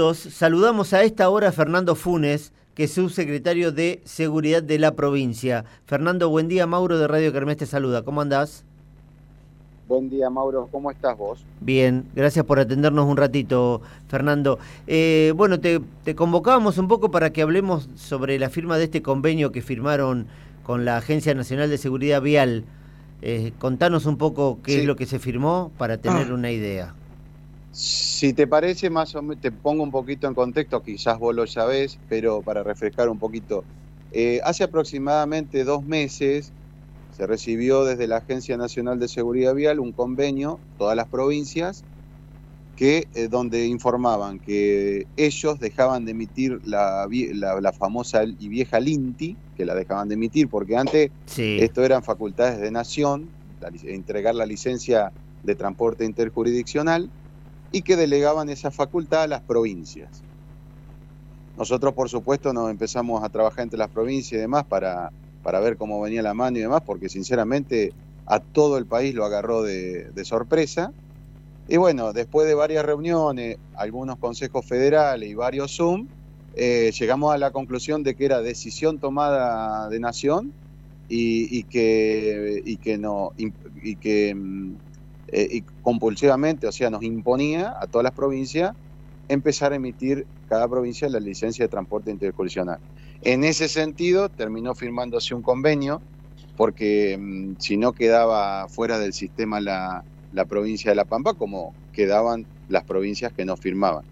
minutos. Saludamos a esta hora a Fernando Funes, que es subsecretario de Seguridad de la provincia. Fernando, buen día. Mauro de Radio Kermés te saluda. ¿Cómo andás? Buen día, Mauro. ¿Cómo estás vos? Bien, gracias por atendernos un ratito, Fernando. Eh, bueno, te, convocábamos un poco para que hablemos sobre la firma de este convenio que firmaron con la Agencia Nacional de Seguridad Vial. Eh, contanos un poco qué es lo que se firmó para tener ah. una idea. Si te parece, más o menos, te pongo un poquito en contexto, quizás vos lo sabés, pero para refrescar un poquito. Eh, hace aproximadamente dos meses se recibió desde la Agencia Nacional de Seguridad Vial un convenio, todas las provincias, que eh, donde informaban que ellos dejaban de emitir la, la, famosa y vieja LINTI, que la dejaban de emitir, porque antes esto eran facultades de nación, entregar la licencia de transporte interjurisdiccional, y que delegaban esa facultad a las provincias. Nosotros, por supuesto, nos empezamos a trabajar entre las provincias y demás para para ver cómo venía la mano y demás, porque sinceramente a todo el país lo agarró de, sorpresa. Y bueno, después de varias reuniones, algunos consejos federales y varios Zoom, eh, llegamos a la conclusión de que era decisión tomada de nación y, que, y que, no, y que mm, eh, y compulsivamente, o sea, nos imponía a todas las provincias empezar a emitir cada provincia la licencia de transporte interjurisdiccional. En ese sentido, terminó firmándose un convenio, porque mm, si no quedaba fuera del sistema la, provincia de La Pampa, como quedaban las provincias que no firmaban.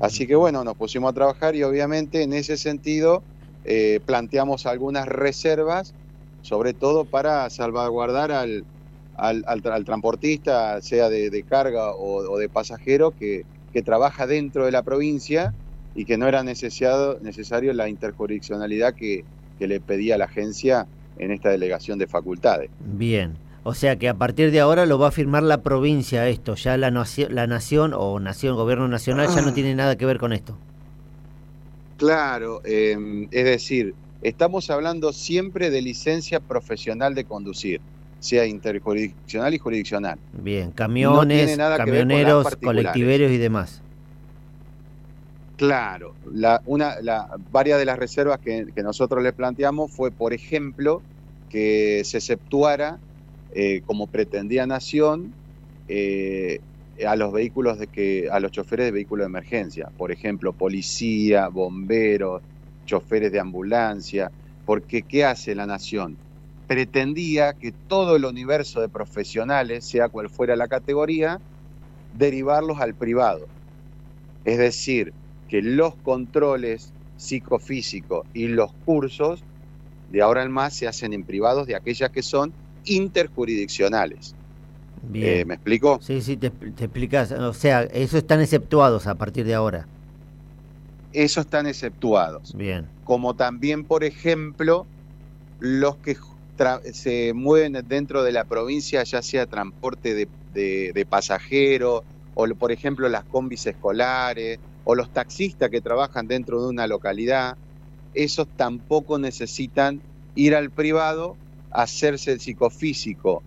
Así que bueno, nos pusimos a trabajar y obviamente en ese sentido eh, planteamos algunas reservas, sobre todo para salvaguardar al, al, transportista, sea de, carga o, de pasajero, que, que trabaja dentro de la provincia y que no era necesario, necesario la interjurisdiccionalidad que, le pedía la agencia en esta delegación de facultades. Bien, o sea que a partir de ahora lo va a firmar la provincia esto, ya la, la nación o nación, gobierno nacional ya no tiene nada que ver con esto. Claro, em, es decir, estamos hablando siempre de licencia profesional de conducir, sea interjurisdiccional y jurisdiccional. Bien, camiones, camioneros, colectiveros y demás. Claro, la, una, la, varias de las reservas que, nosotros le planteamos fue, por ejemplo, que se exceptuara, eh, como pretendía Nación, eh, a los vehículos de que, a los choferes de vehículos de emergencia, por ejemplo, policía, bomberos, choferes de ambulancia, porque ¿qué hace la Nación? Pretendía que todo el universo de profesionales, sea cual fuera la categoría, derivarlos al privado. Es decir, que los controles psicofísicos y los cursos de ahora en más se hacen en privados de aquellas que son interjurisdiccionales. Bien. Eh, ¿Me explico? Sí, sí, te, te explicas. O sea, eso están exceptuados a partir de ahora. Eso están exceptuados. Bien. Como también, por ejemplo, los que se mueven dentro de la provincia, ya sea transporte de, de, pasajeros, o por ejemplo las combis escolares, o los taxistas que trabajan dentro de una localidad, esos tampoco necesitan ir al privado, hacerse el psicofísico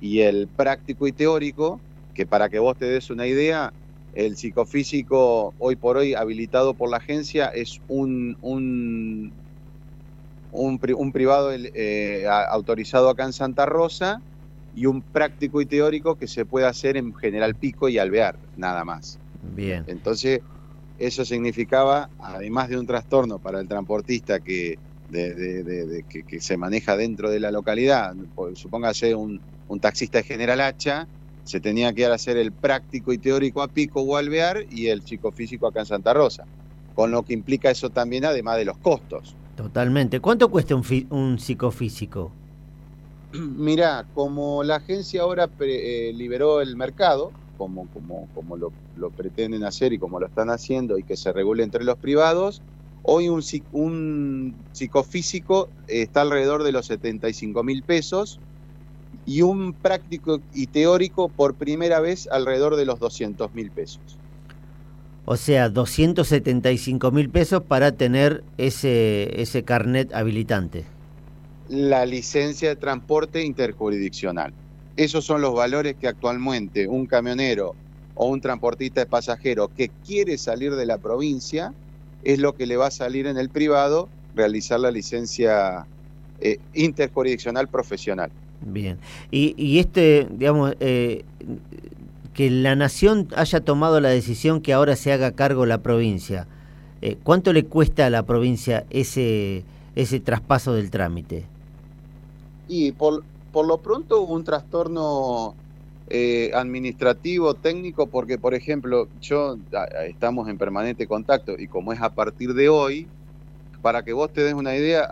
y el práctico y teórico, que para que vos te des una idea, el psicofísico hoy por hoy habilitado por la agencia es un, un, un, privado eh, autorizado acá en Santa Rosa y un práctico y teórico que se puede hacer en General Pico y Alvear, nada más. Bien. Entonces, eso significaba, además de un trastorno para el transportista que, que, se maneja dentro de la localidad, supóngase un, un taxista de General Hacha, se tenía que hacer el práctico y teórico a Pico o Alvear y el psicofísico acá en Santa Rosa, con lo que implica eso también además de los costos. Totalmente. ¿Cuánto cuesta un, un psicofísico? Mirá, como la agencia ahora eh, liberó el mercado, como, como, como lo, pretenden hacer y como lo están haciendo y que se regule entre los privados, hoy un, un psicofísico está alrededor de los 75 mil pesos y un práctico y teórico por primera vez alrededor de los 200 mil pesos. O sea, 275 mil pesos para tener ese, ese carnet habilitante. La licencia de transporte interjurisdiccional. Esos son los valores que actualmente un camionero o un transportista de pasajeros que quiere salir de la provincia, es lo que le va a salir en el privado realizar la licencia eh, interjurisdiccional profesional. Bien. Y, este, digamos, eh, que la nación haya tomado la decisión que ahora se haga cargo la provincia, eh, ¿cuánto le cuesta a la provincia ese, ese traspaso del trámite? Y por, por lo pronto un trastorno eh, administrativo, técnico, porque por ejemplo, yo estamos en permanente contacto y como es a partir de hoy, para que vos te des una idea,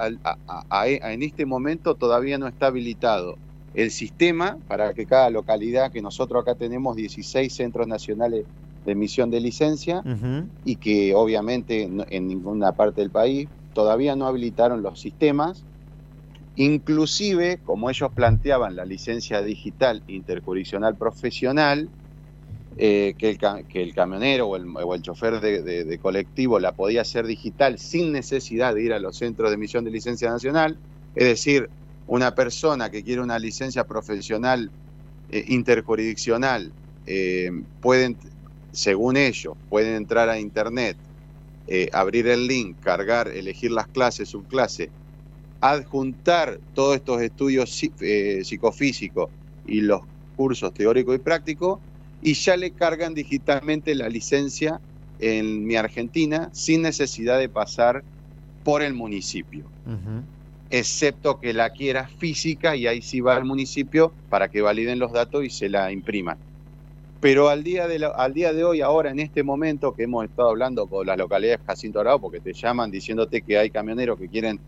en este momento todavía no está habilitado el sistema para que cada localidad, que nosotros acá tenemos 16 centros nacionales de emisión de licencia y que obviamente en ninguna parte del país todavía no habilitaron los sistemas Inclusive, como ellos planteaban la licencia digital interjurisdiccional profesional, eh, que, el, camionero o el, chofer de, colectivo la podía hacer digital sin necesidad de ir a los centros de emisión de licencia nacional, es decir, una persona que quiere una licencia profesional eh, interjurisdiccional, eh, pueden, según ellos, pueden entrar a internet, abrir el link, cargar, elegir las clases, subclases, adjuntar todos estos estudios eh, psicofísicos y los cursos teóricos y prácticos y ya le cargan digitalmente la licencia en mi Argentina sin necesidad de pasar por el municipio. Excepto que la quiera física y ahí sí va al municipio para que validen los datos y se la impriman. Pero al día, de al día de hoy, ahora en este momento que hemos estado hablando con las localidades Jacinto Arao, porque te llaman diciéndote que hay camioneros que quieren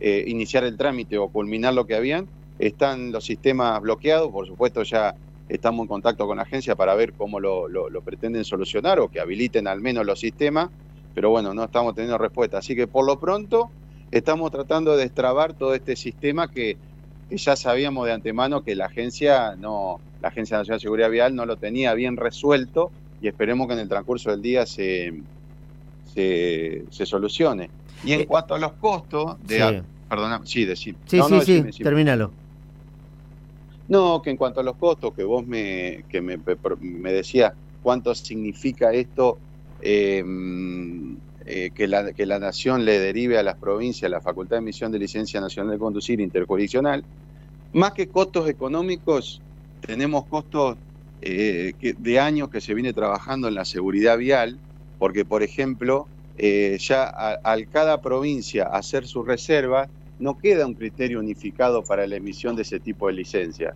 eh, iniciar el trámite o culminar lo que habían. Están los sistemas bloqueados, por supuesto ya estamos en contacto con la agencia para ver cómo lo, pretenden solucionar o que habiliten al menos los sistemas, pero bueno, no estamos teniendo respuesta. Así que por lo pronto estamos tratando de destrabar todo este sistema que, ya sabíamos de antemano que la agencia no, la Agencia Nacional de Seguridad Vial no lo tenía bien resuelto y esperemos que en el transcurso del día se, se, se solucione. Y en eh, cuanto a los costos de... Perdona, sí, decir. Sí, sí, sí, termínalo. No, que en cuanto a los costos, que vos me, que me, me decías cuánto significa esto em, eh, que, la, que la nación le derive a las provincias la facultad de emisión de licencia nacional de conducir interjurisdiccional, más que costos económicos, tenemos costos eh, de años que se viene trabajando en la seguridad vial, porque por ejemplo, eh, ya al cada provincia hacer su reserva, no queda un criterio unificado para la emisión de ese tipo de licencia,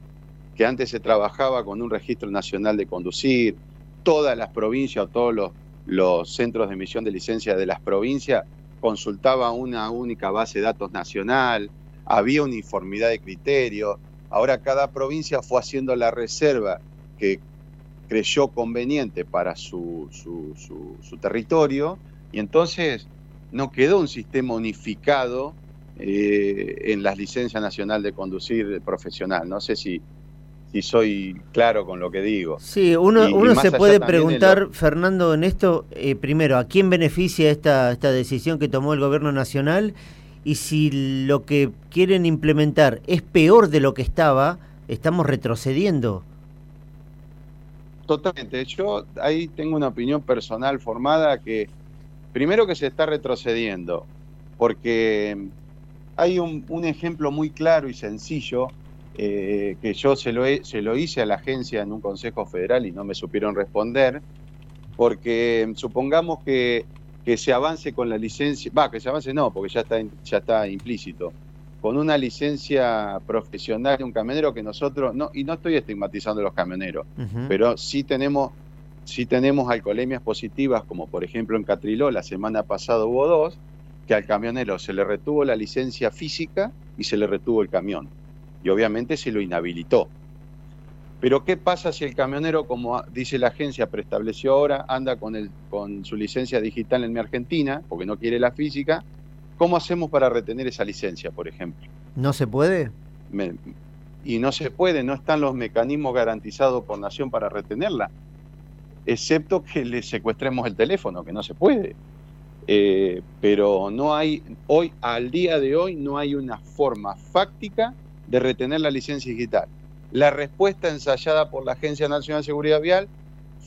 que antes se trabajaba con un registro nacional de conducir, todas las provincias o todos los, los centros de emisión de licencia de las provincias consultaban una única base de datos nacional, había uniformidad de criterio, ahora cada provincia fue haciendo la reserva que creyó conveniente para su, su, su territorio y entonces no quedó un sistema unificado eh, en las licencias nacional de conducir profesional. No sé si, si soy claro con lo que digo. Sí, uno, uno se puede preguntar, Fernando, en esto, eh, primero, ¿a quién beneficia esta, esta decisión que tomó el gobierno nacional? Y si lo que quieren implementar es peor de lo que estaba, estamos retrocediendo. Totalmente. Yo ahí tengo una opinión personal formada que Primero que se está retrocediendo, porque hay un, ejemplo muy claro y sencillo eh, que yo se lo, se lo hice a la agencia en un consejo federal y no me supieron responder, porque supongamos que, que se avance con la licencia, va, que se avance no, porque ya está, ya está implícito, con una licencia profesional de un camionero que nosotros, no, y no estoy estigmatizando a los camioneros, pero sí tenemos si tenemos alcoholemias positivas, como por ejemplo en Catriló, la semana pasada hubo dos, que al camionero se le retuvo la licencia física y se le retuvo el camión. Y obviamente se lo inhabilitó. Pero ¿qué pasa si el camionero, como dice la agencia, preestableció ahora, anda con, el, con su licencia digital en mi Argentina, porque no quiere la física? ¿Cómo hacemos para retener esa licencia, por ejemplo? ¿No se puede? y no se puede, no están los mecanismos garantizados por nación para retenerla excepto que le secuestremos el teléfono, que no se puede. Eh, pero no hay, hoy, al día de hoy, no hay una forma fáctica de retener la licencia digital. La respuesta ensayada por la Agencia Nacional de Seguridad Vial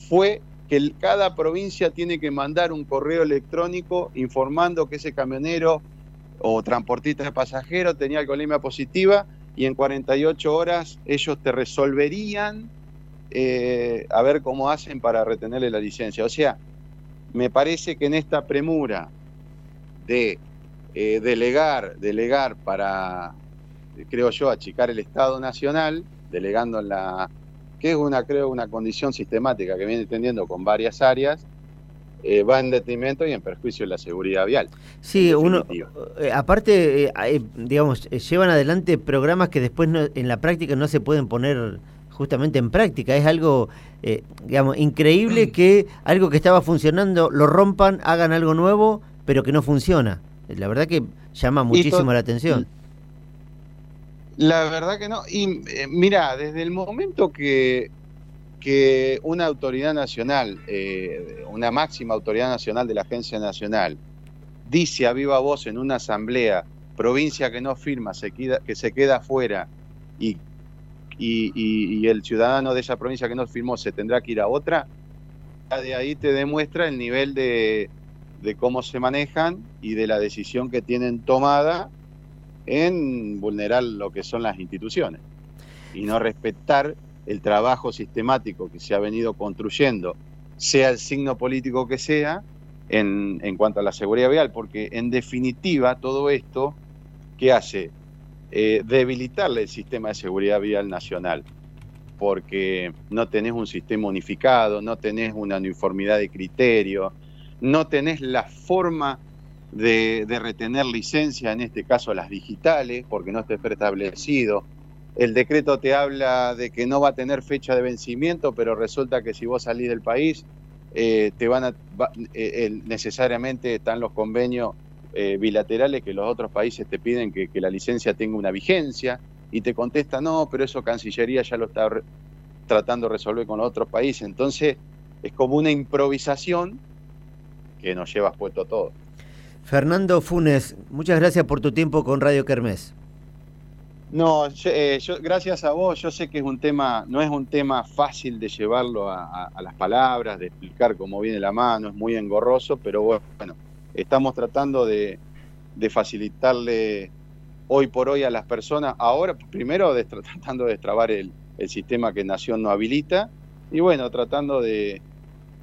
fue que cada provincia tiene que mandar un correo electrónico informando que ese camionero o transportista de pasajeros tenía alcoholemia positiva y en 48 horas ellos te resolverían eh, a ver cómo hacen para retenerle la licencia. O sea, me parece que en esta premura de eh, delegar, delegar para, creo yo, achicar el Estado Nacional, delegando en la, que es una, creo, una condición sistemática que viene entendiendo con varias áreas, eh, va en detrimento y en perjuicio de la seguridad vial. Sí, uno, eh, aparte, digamos, llevan adelante programas que después en la práctica no se pueden poner justamente en práctica. Es algo, digamos, increíble que algo que estaba funcionando lo rompan, hagan algo nuevo, pero que no funciona. La verdad que llama muchísimo la atención. La verdad que no. Y eh, mira, desde el momento que, que una autoridad nacional, eh, una máxima autoridad nacional de la Agencia Nacional, dice a viva voz en una asamblea, provincia que no firma, se queda, que se queda afuera y, y, el ciudadano de esa provincia que no firmó se tendrá que ir a otra, de ahí te demuestra el nivel de, de cómo se manejan y de la decisión que tienen tomada en vulnerar lo que son las instituciones y no respetar el trabajo sistemático que se ha venido construyendo, sea el signo político que sea, en, en cuanto a la seguridad vial, porque en definitiva todo esto, ¿qué hace? Eh, debilitarle el sistema de seguridad vial nacional, porque no tenés un sistema unificado, no tenés una uniformidad de criterio, no tenés la forma de, retener licencia, en este caso las digitales, porque no está preestablecido. El decreto te habla de que no va a tener fecha de vencimiento, pero resulta que si vos salís del país, eh, te van a, eh, necesariamente están los convenios eh, bilaterales que los otros países te piden que, la licencia tenga una vigencia y te contesta no, pero eso Cancillería ya lo está tratando de resolver con los otros países. Entonces es como una improvisación que nos llevas puesto todo. Fernando Funes, muchas gracias por tu tiempo con Radio Kermés. No, eh, yo, gracias a vos. Yo sé que es un tema, no es un tema fácil de llevarlo a, las palabras, de explicar cómo viene la mano, es muy engorroso, pero bueno, estamos tratando de, facilitarle hoy por hoy a las personas. Ahora, primero tratando de destrabar el, el sistema que Nación no habilita y bueno, tratando de,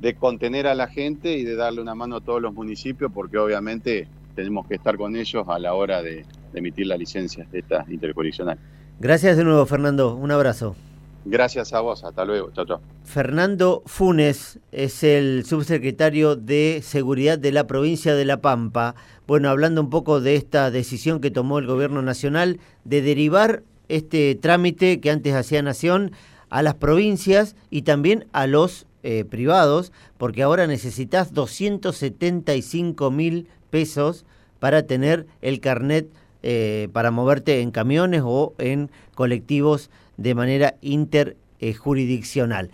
de contener a la gente y de darle una mano a todos los municipios, porque obviamente tenemos que estar con ellos a la hora de, emitir la licencia de esta interjurisdiccional. Gracias de nuevo, Fernando. Un abrazo. Gracias a vos. Hasta luego. Chao, chao. Fernando Funes es el subsecretario de Seguridad de la provincia de La Pampa. Bueno, hablando un poco de esta decisión que tomó el gobierno nacional de derivar este trámite que antes hacía Nación a las provincias y también a los eh, privados, porque ahora necesitas 275 mil pesos para tener el carnet eh, para moverte en camiones o en colectivos de manera interjurisdiccional.